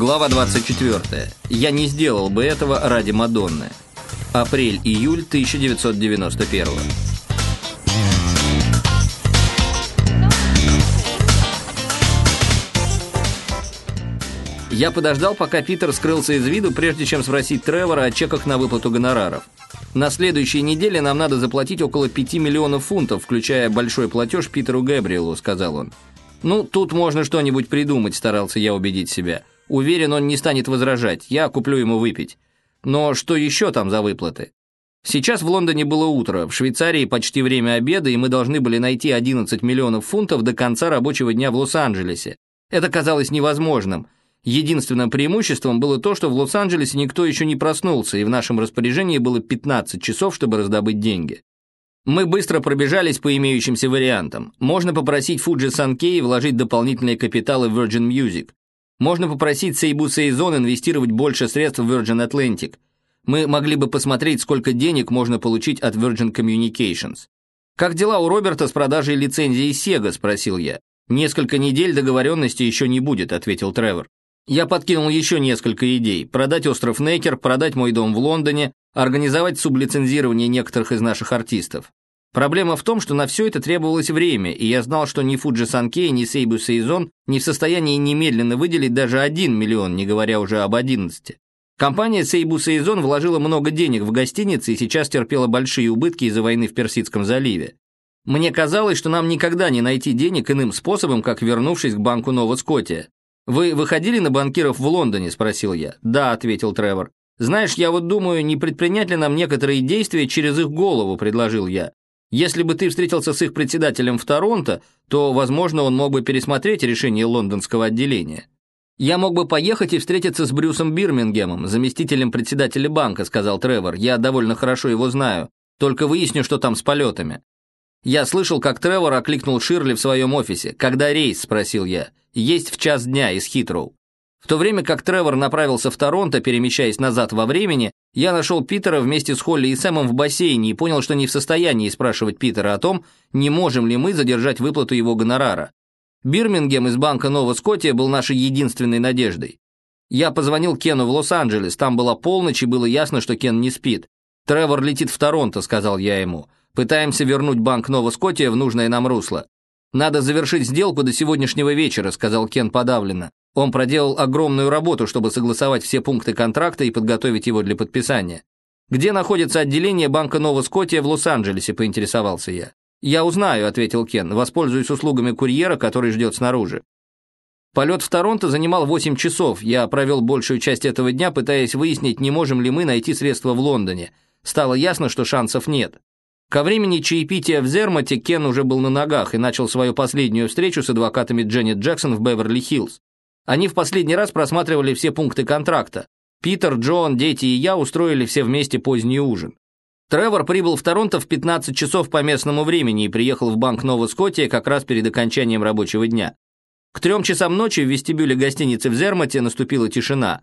Глава 24. Я не сделал бы этого ради Мадонны. Апрель-июль 1991. Я подождал, пока Питер скрылся из виду, прежде чем спросить Тревора о чеках на выплату гонораров. На следующей неделе нам надо заплатить около 5 миллионов фунтов, включая большой платеж Питеру Гэбриэлу, сказал он. Ну, тут можно что-нибудь придумать, старался я убедить себя. Уверен, он не станет возражать, я куплю ему выпить. Но что еще там за выплаты? Сейчас в Лондоне было утро, в Швейцарии почти время обеда, и мы должны были найти 11 миллионов фунтов до конца рабочего дня в Лос-Анджелесе. Это казалось невозможным. Единственным преимуществом было то, что в Лос-Анджелесе никто еще не проснулся, и в нашем распоряжении было 15 часов, чтобы раздобыть деньги. Мы быстро пробежались по имеющимся вариантам. Можно попросить Fuji Sankei вложить дополнительные капиталы в Virgin Music. Можно попросить Сейбу Сейзон инвестировать больше средств в Virgin Atlantic. Мы могли бы посмотреть, сколько денег можно получить от Virgin Communications. «Как дела у Роберта с продажей лицензии Sega?» – спросил я. «Несколько недель договоренности еще не будет», – ответил Тревор. Я подкинул еще несколько идей. Продать остров Нейкер, продать мой дом в Лондоне, организовать сублицензирование некоторых из наших артистов. Проблема в том, что на все это требовалось время, и я знал, что ни Фуджи Санкей, ни Сейбу Сейзон не в состоянии немедленно выделить даже 1 миллион, не говоря уже об 11. Компания Сейбу Сейзон вложила много денег в гостиницы и сейчас терпела большие убытки из-за войны в Персидском заливе. Мне казалось, что нам никогда не найти денег иным способом, как вернувшись к банку Нова Скотия. «Вы выходили на банкиров в Лондоне?» – спросил я. «Да», – ответил Тревор. «Знаешь, я вот думаю, не предпринять ли нам некоторые действия через их голову», – предложил я. Если бы ты встретился с их председателем в Торонто, то, возможно, он мог бы пересмотреть решение лондонского отделения. «Я мог бы поехать и встретиться с Брюсом Бирмингемом, заместителем председателя банка», сказал Тревор. «Я довольно хорошо его знаю. Только выясню, что там с полетами». Я слышал, как Тревор окликнул Ширли в своем офисе. «Когда рейс?» – спросил я. «Есть в час дня из Хитроу». В то время как Тревор направился в Торонто, перемещаясь назад во времени, я нашел Питера вместе с Холли и Сэмом в бассейне и понял, что не в состоянии спрашивать Питера о том, не можем ли мы задержать выплату его гонорара. Бирмингем из банка Нова Скотия был нашей единственной надеждой. Я позвонил Кену в Лос-Анджелес, там была полночь и было ясно, что Кен не спит. «Тревор летит в Торонто», — сказал я ему. «Пытаемся вернуть банк Нова Скотия в нужное нам русло». «Надо завершить сделку до сегодняшнего вечера», — сказал Кен подавленно. Он проделал огромную работу, чтобы согласовать все пункты контракта и подготовить его для подписания. «Где находится отделение банка Нова Скотия в Лос-Анджелесе?» – поинтересовался я. «Я узнаю», – ответил Кен, – «воспользуюсь услугами курьера, который ждет снаружи». Полет в Торонто занимал 8 часов. Я провел большую часть этого дня, пытаясь выяснить, не можем ли мы найти средства в Лондоне. Стало ясно, что шансов нет. Ко времени чаепития в Зермате Кен уже был на ногах и начал свою последнюю встречу с адвокатами Дженнет Джексон в Беверли-Хиллз. Они в последний раз просматривали все пункты контракта. Питер, Джон, дети и я устроили все вместе поздний ужин. Тревор прибыл в Торонто в 15 часов по местному времени и приехал в банк Нова Скотия как раз перед окончанием рабочего дня. К трем часам ночи в вестибюле гостиницы в Зермате наступила тишина.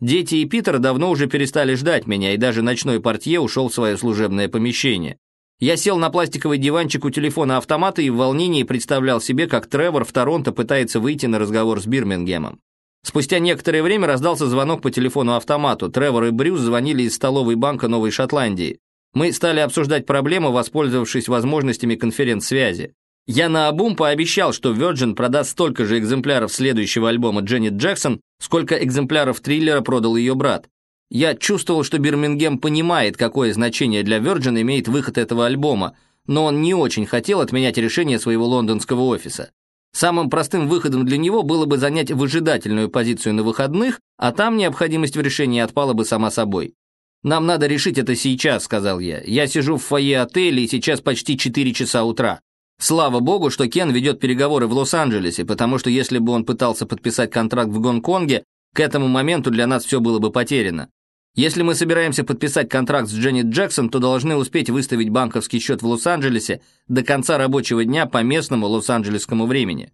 Дети и Питер давно уже перестали ждать меня, и даже ночной портье ушел в свое служебное помещение. Я сел на пластиковый диванчик у телефона автомата и в волнении представлял себе, как Тревор в Торонто пытается выйти на разговор с Бирмингемом. Спустя некоторое время раздался звонок по телефону автомату. Тревор и Брюс звонили из столовой банка Новой Шотландии. Мы стали обсуждать проблему, воспользовавшись возможностями конференц-связи. Я наобум пообещал, что Virgin продаст столько же экземпляров следующего альбома Дженнет Джексон, сколько экземпляров триллера продал ее брат. Я чувствовал, что Бирмингем понимает, какое значение для Virgin имеет выход этого альбома, но он не очень хотел отменять решение своего лондонского офиса. Самым простым выходом для него было бы занять выжидательную позицию на выходных, а там необходимость в решении отпала бы сама собой. «Нам надо решить это сейчас», — сказал я. «Я сижу в фойе отеля, и сейчас почти 4 часа утра. Слава богу, что Кен ведет переговоры в Лос-Анджелесе, потому что если бы он пытался подписать контракт в Гонконге, к этому моменту для нас все было бы потеряно. Если мы собираемся подписать контракт с Дженнет Джексон, то должны успеть выставить банковский счет в Лос-Анджелесе до конца рабочего дня по местному лос-анджелесскому времени.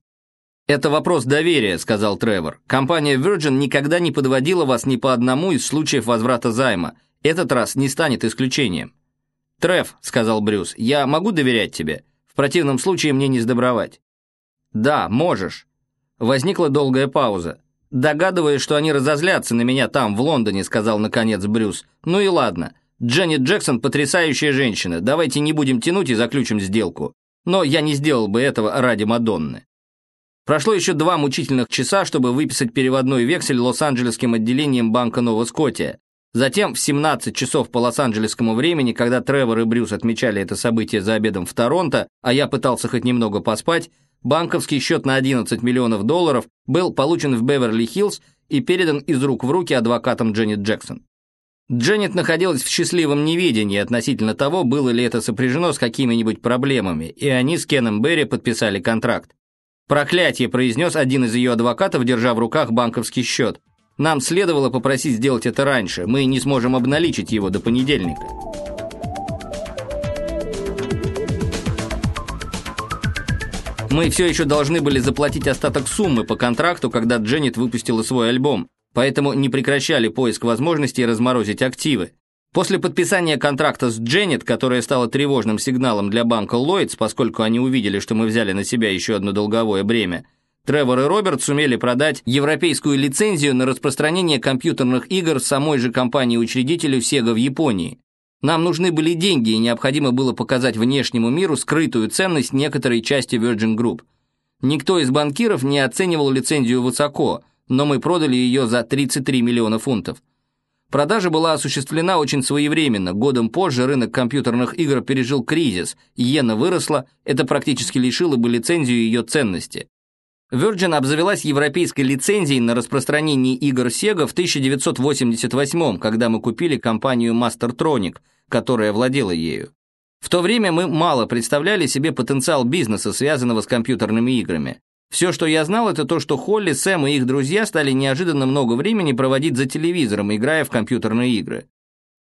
«Это вопрос доверия», — сказал Тревор. «Компания Virgin никогда не подводила вас ни по одному из случаев возврата займа. Этот раз не станет исключением». «Трев», — сказал Брюс, — «я могу доверять тебе? В противном случае мне не сдобровать». «Да, можешь». Возникла долгая пауза. Догадываясь, что они разозлятся на меня там, в Лондоне, сказал наконец Брюс. Ну и ладно. Дженнет Джексон потрясающая женщина. Давайте не будем тянуть и заключим сделку. Но я не сделал бы этого ради Мадонны. Прошло еще два мучительных часа, чтобы выписать переводной вексель Лос-Анджелесским отделением банка Нова Скотия. Затем в 17 часов по лос-анджелесскому времени, когда Тревор и Брюс отмечали это событие за обедом в Торонто, а я пытался хоть немного поспать, банковский счет на 11 миллионов долларов был получен в Беверли-Хиллз и передан из рук в руки адвокатом Дженнет Джексон. Дженнет находилась в счастливом неведении относительно того, было ли это сопряжено с какими-нибудь проблемами, и они с Кеном Берри подписали контракт. «Проклятие», – произнес один из ее адвокатов, держа в руках банковский счет – нам следовало попросить сделать это раньше, мы не сможем обналичить его до понедельника. Мы все еще должны были заплатить остаток суммы по контракту, когда Дженнет выпустила свой альбом, поэтому не прекращали поиск возможностей разморозить активы. После подписания контракта с Дженнет, которое стало тревожным сигналом для банка Lloyds, поскольку они увидели, что мы взяли на себя еще одно долговое бремя, Тревор и Роберт сумели продать европейскую лицензию на распространение компьютерных игр самой же компании-учредителю Sega в Японии. Нам нужны были деньги, и необходимо было показать внешнему миру скрытую ценность некоторой части Virgin Group. Никто из банкиров не оценивал лицензию высоко, но мы продали ее за 33 миллиона фунтов. Продажа была осуществлена очень своевременно. Годом позже рынок компьютерных игр пережил кризис, иена выросла, это практически лишило бы лицензию ее ценности. Virgin обзавелась европейской лицензией на распространение игр Sega в 1988 когда мы купили компанию Mastertronic, которая владела ею. В то время мы мало представляли себе потенциал бизнеса, связанного с компьютерными играми. Все, что я знал, это то, что Холли, Сэм и их друзья стали неожиданно много времени проводить за телевизором, играя в компьютерные игры.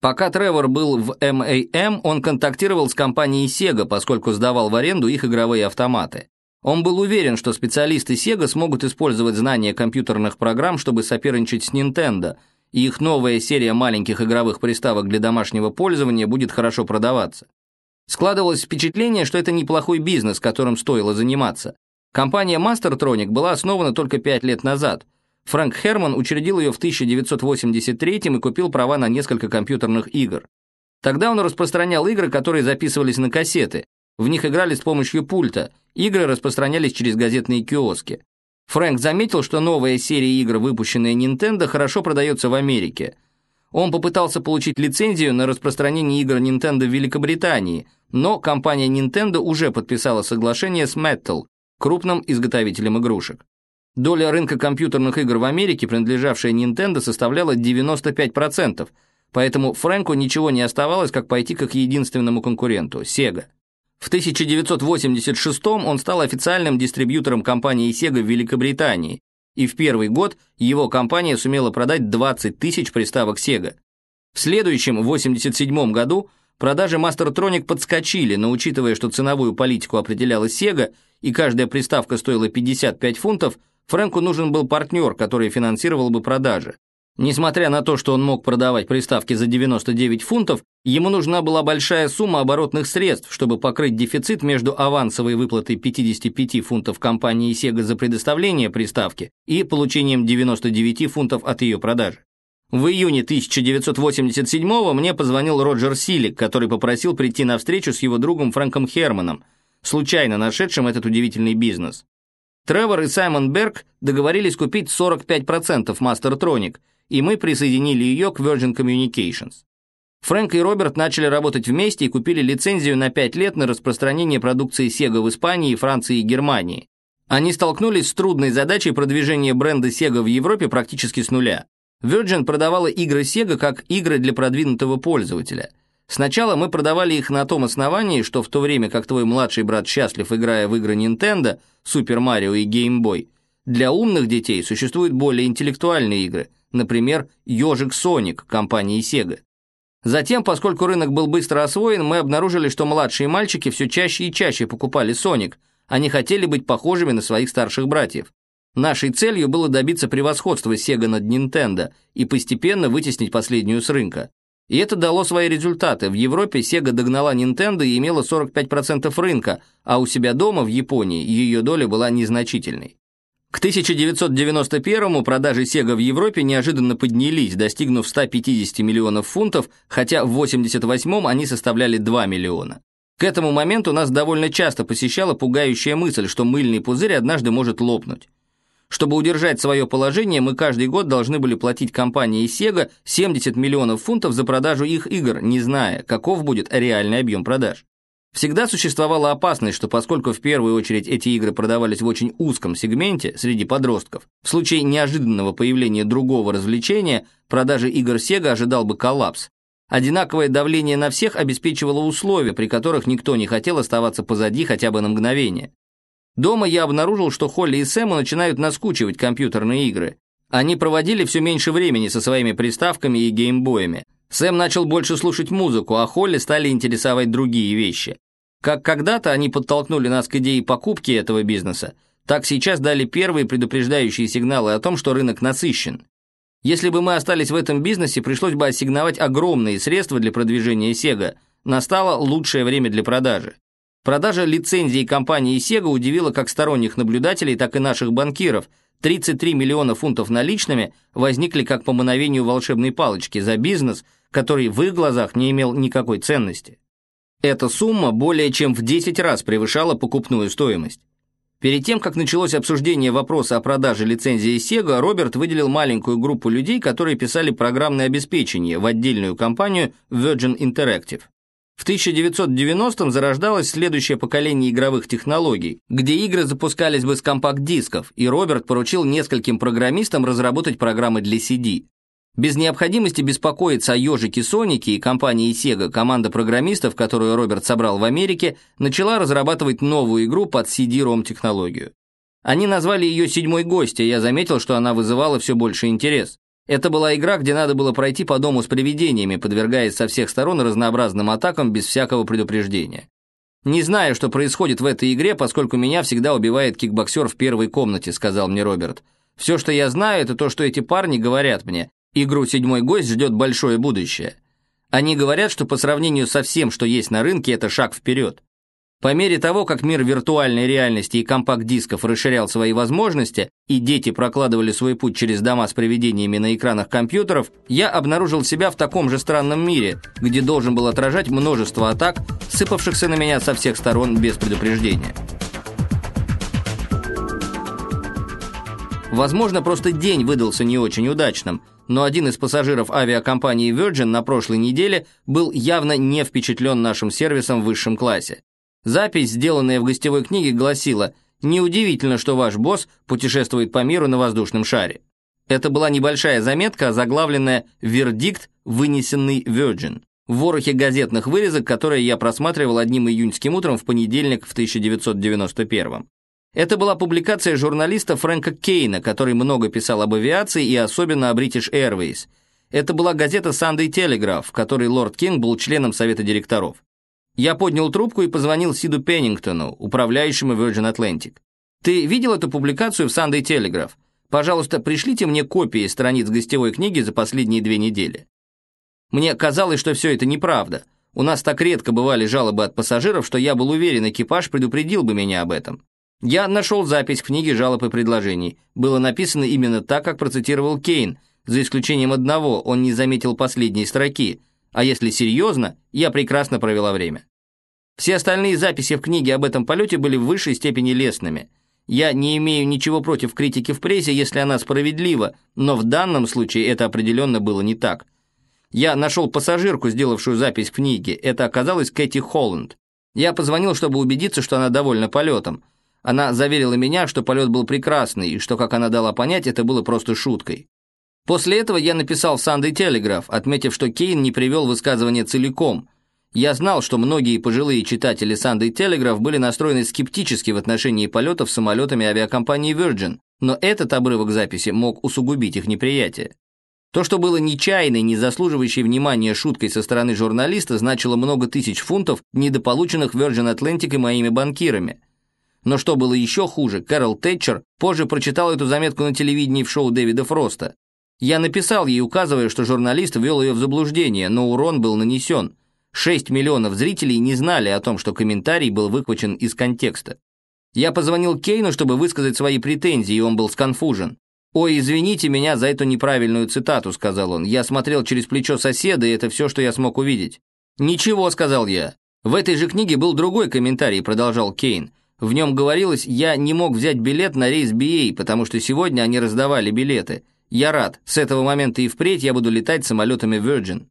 Пока Тревор был в MAM, он контактировал с компанией Sega, поскольку сдавал в аренду их игровые автоматы. Он был уверен, что специалисты Sega смогут использовать знания компьютерных программ, чтобы соперничать с Nintendo, и их новая серия маленьких игровых приставок для домашнего пользования будет хорошо продаваться. Складывалось впечатление, что это неплохой бизнес, которым стоило заниматься. Компания Mastertronic была основана только пять лет назад. Фрэнк Херман учредил ее в 1983 и купил права на несколько компьютерных игр. Тогда он распространял игры, которые записывались на кассеты, в них играли с помощью пульта, игры распространялись через газетные киоски. Фрэнк заметил, что новая серия игр, выпущенная Nintendo, хорошо продается в Америке. Он попытался получить лицензию на распространение игр Nintendo в Великобритании, но компания Nintendo уже подписала соглашение с Mattel, крупным изготовителем игрушек. Доля рынка компьютерных игр в Америке, принадлежавшая Nintendo, составляла 95%, поэтому Фрэнку ничего не оставалось, как пойти к их единственному конкуренту – Sega. В 1986 он стал официальным дистрибьютором компании Sega в Великобритании, и в первый год его компания сумела продать 20 тысяч приставок Sega. В следующем, 1987 году, продажи Mastertronic подскочили, но учитывая, что ценовую политику определяла Sega, и каждая приставка стоила 55 фунтов, Фрэнку нужен был партнер, который финансировал бы продажи. Несмотря на то, что он мог продавать приставки за 99 фунтов, ему нужна была большая сумма оборотных средств, чтобы покрыть дефицит между авансовой выплатой 55 фунтов компании Sega за предоставление приставки и получением 99 фунтов от ее продажи. В июне 1987 мне позвонил Роджер Силик, который попросил прийти на встречу с его другом Фрэнком Херманом, случайно нашедшим этот удивительный бизнес. Тревор и Саймон Берг договорились купить 45% Mastertronic – и мы присоединили ее к Virgin Communications. Фрэнк и Роберт начали работать вместе и купили лицензию на 5 лет на распространение продукции Sega в Испании, Франции и Германии. Они столкнулись с трудной задачей продвижения бренда Sega в Европе практически с нуля. Virgin продавала игры Sega как игры для продвинутого пользователя. Сначала мы продавали их на том основании, что в то время как твой младший брат счастлив, играя в игры Nintendo, Super Mario и Game Boy, для умных детей существуют более интеллектуальные игры – например, «Ежик Соник» компании Sega. Затем, поскольку рынок был быстро освоен, мы обнаружили, что младшие мальчики все чаще и чаще покупали «Соник», они хотели быть похожими на своих старших братьев. Нашей целью было добиться превосходства Sega над Nintendo и постепенно вытеснить последнюю с рынка. И это дало свои результаты. В Европе Sega догнала Nintendo и имела 45% рынка, а у себя дома, в Японии, ее доля была незначительной. К 1991-му продажи Sega в Европе неожиданно поднялись, достигнув 150 миллионов фунтов, хотя в 88-м они составляли 2 миллиона. К этому моменту нас довольно часто посещала пугающая мысль, что мыльный пузырь однажды может лопнуть. Чтобы удержать свое положение, мы каждый год должны были платить компании Sega 70 миллионов фунтов за продажу их игр, не зная, каков будет реальный объем продаж. Всегда существовала опасность, что поскольку в первую очередь эти игры продавались в очень узком сегменте среди подростков, в случае неожиданного появления другого развлечения, продажи игр Sega ожидал бы коллапс. Одинаковое давление на всех обеспечивало условия, при которых никто не хотел оставаться позади хотя бы на мгновение. Дома я обнаружил, что Холли и Сэму начинают наскучивать компьютерные игры. Они проводили все меньше времени со своими приставками и геймбоями. Сэм начал больше слушать музыку, а Холли стали интересовать другие вещи. Как когда-то они подтолкнули нас к идее покупки этого бизнеса, так сейчас дали первые предупреждающие сигналы о том, что рынок насыщен. Если бы мы остались в этом бизнесе, пришлось бы ассигновать огромные средства для продвижения Sega. Настало лучшее время для продажи. Продажа лицензии компании Sega удивила как сторонних наблюдателей, так и наших банкиров. 33 миллиона фунтов наличными возникли как по мановению волшебной палочки за бизнес, который в их глазах не имел никакой ценности. Эта сумма более чем в 10 раз превышала покупную стоимость. Перед тем, как началось обсуждение вопроса о продаже лицензии Sega, Роберт выделил маленькую группу людей, которые писали программное обеспечение в отдельную компанию Virgin Interactive. В 1990-м зарождалось следующее поколение игровых технологий, где игры запускались бы с компакт-дисков, и Роберт поручил нескольким программистам разработать программы для CD. Без необходимости беспокоиться о ежике Сонике и компании Sega, команда программистов, которую Роберт собрал в Америке, начала разрабатывать новую игру под CD-ROM технологию. Они назвали ее «Седьмой гость», и я заметил, что она вызывала все больше интерес. Это была игра, где надо было пройти по дому с привидениями, подвергаясь со всех сторон разнообразным атакам без всякого предупреждения. «Не знаю, что происходит в этой игре, поскольку меня всегда убивает кикбоксер в первой комнате», сказал мне Роберт. «Все, что я знаю, это то, что эти парни говорят мне. Игру «Седьмой гость» ждет большое будущее. Они говорят, что по сравнению со всем, что есть на рынке, это шаг вперед. По мере того, как мир виртуальной реальности и компакт-дисков расширял свои возможности, и дети прокладывали свой путь через дома с привидениями на экранах компьютеров, я обнаружил себя в таком же странном мире, где должен был отражать множество атак, сыпавшихся на меня со всех сторон без предупреждения. Возможно, просто день выдался не очень удачным, но один из пассажиров авиакомпании Virgin на прошлой неделе был явно не впечатлен нашим сервисом в высшем классе. Запись, сделанная в гостевой книге, гласила «Неудивительно, что ваш босс путешествует по миру на воздушном шаре». Это была небольшая заметка, заглавленная «Вердикт, вынесенный Virgin» в ворохе газетных вырезок, которые я просматривал одним июньским утром в понедельник в 1991 Это была публикация журналиста Фрэнка Кейна, который много писал об авиации и особенно о British Airways. Это была газета Sunday Telegraph, в которой лорд Кинг был членом совета директоров. Я поднял трубку и позвонил Сиду Пеннингтону, управляющему Virgin Atlantic. «Ты видел эту публикацию в Sunday Telegraph? Пожалуйста, пришлите мне копии страниц гостевой книги за последние две недели». Мне казалось, что все это неправда. У нас так редко бывали жалобы от пассажиров, что я был уверен, экипаж предупредил бы меня об этом. Я нашел запись в книге жалоб и предложений. Было написано именно так, как процитировал Кейн, за исключением одного, он не заметил последней строки. А если серьезно, я прекрасно провела время. Все остальные записи в книге об этом полете были в высшей степени лестными. Я не имею ничего против критики в прессе, если она справедлива, но в данном случае это определенно было не так. Я нашел пассажирку, сделавшую запись в книге. Это оказалась Кэти Холланд. Я позвонил, чтобы убедиться, что она довольна полетом. Она заверила меня, что полет был прекрасный, и что, как она дала понять, это было просто шуткой. После этого я написал в Sunday Telegraph, отметив, что Кейн не привел высказывание целиком. Я знал, что многие пожилые читатели Sunday Telegraph были настроены скептически в отношении полетов самолетами авиакомпании Virgin, но этот обрывок записи мог усугубить их неприятие. То, что было нечаянной, не заслуживающей внимания шуткой со стороны журналиста, значило много тысяч фунтов, недополученных Virgin Atlantic и моими банкирами. Но что было еще хуже, Кэрол Тэтчер позже прочитал эту заметку на телевидении в шоу Дэвида Фроста. Я написал ей, указывая, что журналист ввел ее в заблуждение, но урон был нанесен. 6 миллионов зрителей не знали о том, что комментарий был выхвачен из контекста. Я позвонил Кейну, чтобы высказать свои претензии, и он был сконфужен. «Ой, извините меня за эту неправильную цитату», — сказал он. «Я смотрел через плечо соседа, и это все, что я смог увидеть». «Ничего», — сказал я. «В этой же книге был другой комментарий», — продолжал Кейн. В нем говорилось, я не мог взять билет на рейс BA, потому что сегодня они раздавали билеты. Я рад, с этого момента и впредь я буду летать самолетами Virgin.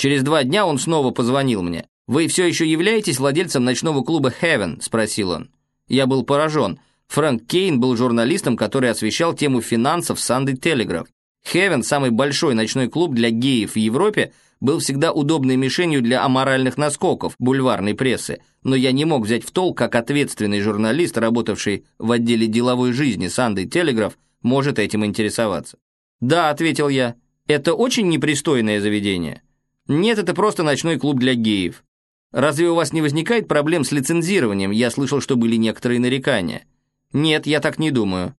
Через два дня он снова позвонил мне. «Вы все еще являетесь владельцем ночного клуба Heaven?» – спросил он. Я был поражен. Фрэнк Кейн был журналистом, который освещал тему финансов в Sunday Telegraph. Heaven, самый большой ночной клуб для геев в Европе, был всегда удобной мишенью для аморальных наскоков бульварной прессы, но я не мог взять в толк, как ответственный журналист, работавший в отделе деловой жизни Sunday Telegraph, может этим интересоваться. «Да», — ответил я, — «это очень непристойное заведение». «Нет, это просто ночной клуб для геев». «Разве у вас не возникает проблем с лицензированием? Я слышал, что были некоторые нарекания». «Нет, я так не думаю».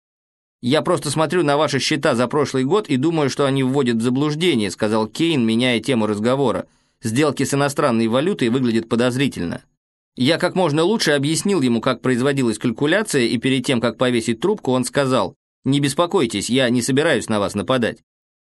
«Я просто смотрю на ваши счета за прошлый год и думаю, что они вводят в заблуждение», сказал Кейн, меняя тему разговора. «Сделки с иностранной валютой выглядят подозрительно». Я как можно лучше объяснил ему, как производилась калькуляция, и перед тем, как повесить трубку, он сказал, «Не беспокойтесь, я не собираюсь на вас нападать».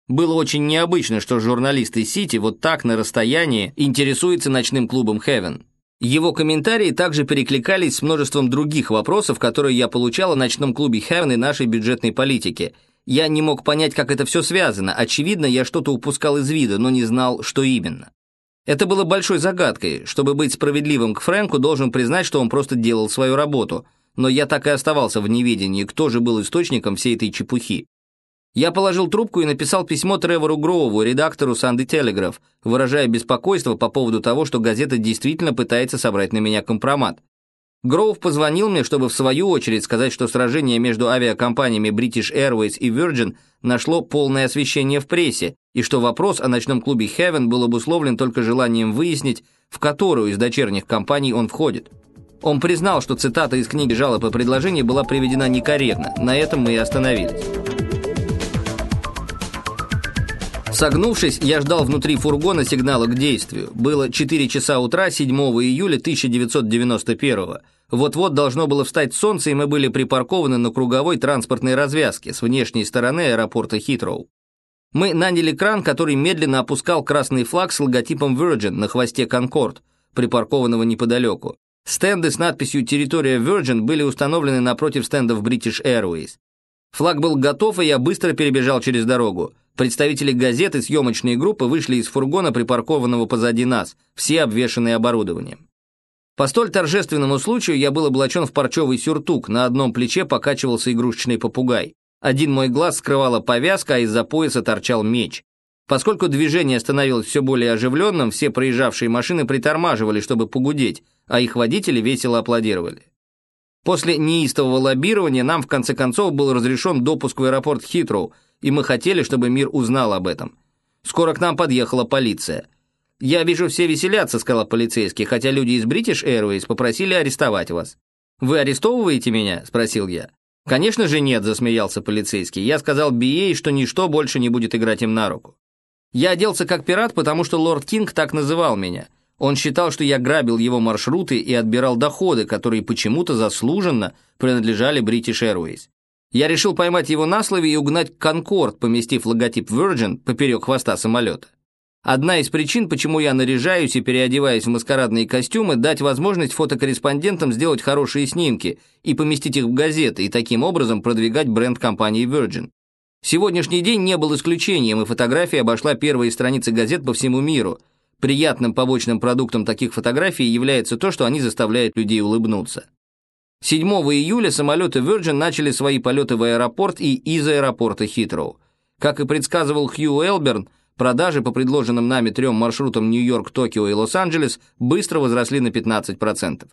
Было очень необычно, что журналист из Сити вот так на расстоянии интересуется ночным клубом Heaven. Его комментарии также перекликались с множеством других вопросов, которые я получал о ночном клубе Heaven и нашей бюджетной политике. Я не мог понять, как это все связано. Очевидно, я что-то упускал из вида, но не знал, что именно. Это было большой загадкой. Чтобы быть справедливым к Фрэнку, должен признать, что он просто делал свою работу. Но я так и оставался в неведении, кто же был источником всей этой чепухи. Я положил трубку и написал письмо Тревору Гроуву, редактору Санды Телеграф, выражая беспокойство по поводу того, что газета действительно пытается собрать на меня компромат. Гроув позвонил мне, чтобы в свою очередь сказать, что сражение между авиакомпаниями British Airways и Virgin нашло полное освещение в прессе, и что вопрос о ночном клубе Heaven был обусловлен только желанием выяснить, в которую из дочерних компаний он входит. Он признал, что цитата из книги жалоб и предложений была приведена некорректно, на этом мы и остановились. Согнувшись, я ждал внутри фургона сигнала к действию. Было 4 часа утра 7 июля 1991 Вот-вот должно было встать солнце, и мы были припаркованы на круговой транспортной развязке с внешней стороны аэропорта Хитроу. Мы наняли кран, который медленно опускал красный флаг с логотипом Virgin на хвосте Concorde, припаркованного неподалеку. Стенды с надписью «Территория Virgin» были установлены напротив стендов British Airways. Флаг был готов, и я быстро перебежал через дорогу. Представители газет и съемочные группы вышли из фургона, припаркованного позади нас, все обвешанные оборудованием. По столь торжественному случаю я был облачен в парчевый сюртук, на одном плече покачивался игрушечный попугай. Один мой глаз скрывала повязка, а из-за пояса торчал меч. Поскольку движение становилось все более оживленным, все проезжавшие машины притормаживали, чтобы погудеть, а их водители весело аплодировали. После неистового лоббирования нам в конце концов был разрешен допуск в аэропорт Хитроу, и мы хотели, чтобы мир узнал об этом. Скоро к нам подъехала полиция. «Я вижу, все веселятся», — сказал полицейский, хотя люди из British Airways попросили арестовать вас. «Вы арестовываете меня?» — спросил я. «Конечно же нет», — засмеялся полицейский. Я сказал Би, что ничто больше не будет играть им на руку. Я оделся как пират, потому что лорд Кинг так называл меня. Он считал, что я грабил его маршруты и отбирал доходы, которые почему-то заслуженно принадлежали British Airways. Я решил поймать его на слове и угнать Конкорд, поместив логотип Virgin поперек хвоста самолета. Одна из причин, почему я наряжаюсь и переодеваюсь в маскарадные костюмы, дать возможность фотокорреспондентам сделать хорошие снимки и поместить их в газеты, и таким образом продвигать бренд компании Virgin. Сегодняшний день не был исключением, и фотография обошла первые страницы газет по всему миру – Приятным побочным продуктом таких фотографий является то, что они заставляют людей улыбнуться. 7 июля самолеты Virgin начали свои полеты в аэропорт и из аэропорта Хитроу. Как и предсказывал Хью Элберн, продажи по предложенным нами трем маршрутам Нью-Йорк, Токио и Лос-Анджелес быстро возросли на 15%.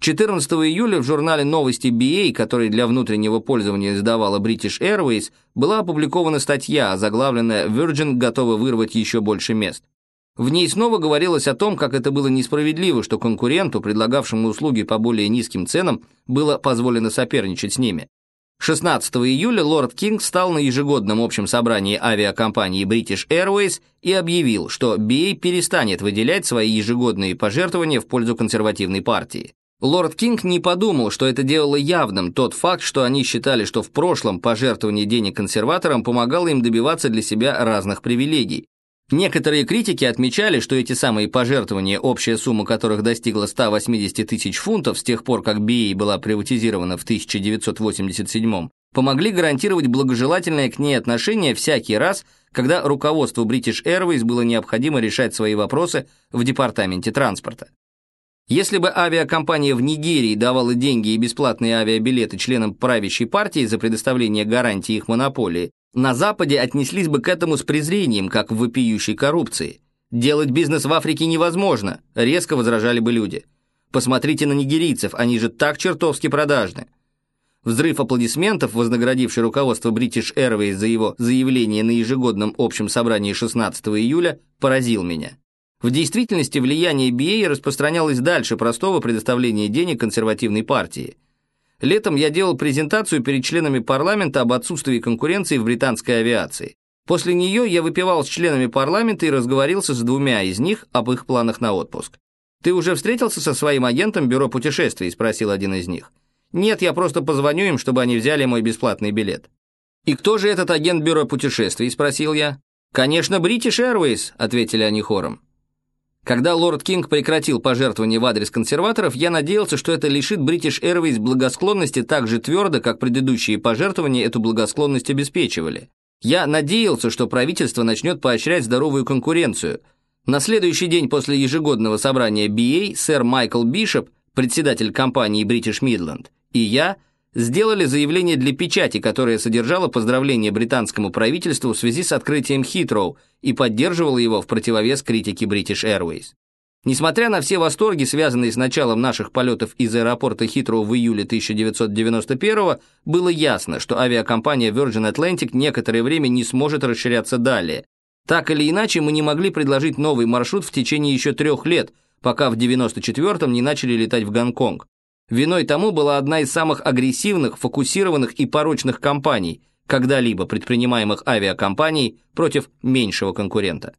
14 июля в журнале «Новости BA», который для внутреннего пользования издавала British Airways, была опубликована статья, заглавленная «Virgin готова вырвать еще больше мест». В ней снова говорилось о том, как это было несправедливо, что конкуренту, предлагавшему услуги по более низким ценам, было позволено соперничать с ними. 16 июля лорд Кинг стал на ежегодном общем собрании авиакомпании British Airways и объявил, что BA перестанет выделять свои ежегодные пожертвования в пользу консервативной партии. Лорд Кинг не подумал, что это делало явным тот факт, что они считали, что в прошлом пожертвование денег консерваторам помогало им добиваться для себя разных привилегий. Некоторые критики отмечали, что эти самые пожертвования, общая сумма которых достигла 180 тысяч фунтов с тех пор, как BA была приватизирована в 1987 помогли гарантировать благожелательное к ней отношение всякий раз, когда руководству British Airways было необходимо решать свои вопросы в департаменте транспорта. Если бы авиакомпания в Нигерии давала деньги и бесплатные авиабилеты членам правящей партии за предоставление гарантии их монополии, на Западе отнеслись бы к этому с презрением, как в вопиющей коррупции. Делать бизнес в Африке невозможно, резко возражали бы люди. Посмотрите на нигерийцев, они же так чертовски продажны. Взрыв аплодисментов, вознаградивший руководство British Airways за его заявление на ежегодном общем собрании 16 июля, поразил меня. В действительности влияние BA распространялось дальше простого предоставления денег консервативной партии. Летом я делал презентацию перед членами парламента об отсутствии конкуренции в британской авиации. После нее я выпивал с членами парламента и разговорился с двумя из них об их планах на отпуск. «Ты уже встретился со своим агентом бюро путешествий?» – спросил один из них. «Нет, я просто позвоню им, чтобы они взяли мой бесплатный билет». «И кто же этот агент бюро путешествий?» – спросил я. «Конечно, British Airways», – ответили они хором. Когда лорд Кинг прекратил пожертвования в адрес консерваторов, я надеялся, что это лишит British Airways благосклонности так же твердо, как предыдущие пожертвования эту благосклонность обеспечивали. Я надеялся, что правительство начнет поощрять здоровую конкуренцию. На следующий день после ежегодного собрания BA сэр Майкл Бишоп, председатель компании British Midland, и я – сделали заявление для печати, которое содержало поздравление британскому правительству в связи с открытием Хитроу и поддерживало его в противовес критике British Airways. Несмотря на все восторги, связанные с началом наших полетов из аэропорта Хитроу в июле 1991 было ясно, что авиакомпания Virgin Atlantic некоторое время не сможет расширяться далее. Так или иначе, мы не могли предложить новый маршрут в течение еще трех лет, пока в 94-м не начали летать в Гонконг. Виной тому была одна из самых агрессивных, фокусированных и порочных кампаний, когда-либо предпринимаемых авиакомпаний против меньшего конкурента.